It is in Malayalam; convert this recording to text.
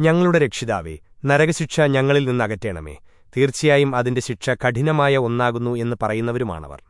ഞങ്ങളുടെ രക്ഷിതാവേ നരകശിക്ഷ ഞങ്ങളിൽ നിന്നകറ്റേണമേ തീർച്ചയായും അതിന്റെ ശിക്ഷ കഠിനമായ ഒന്നാകുന്നു എന്ന് പറയുന്നവരുമാണവർ.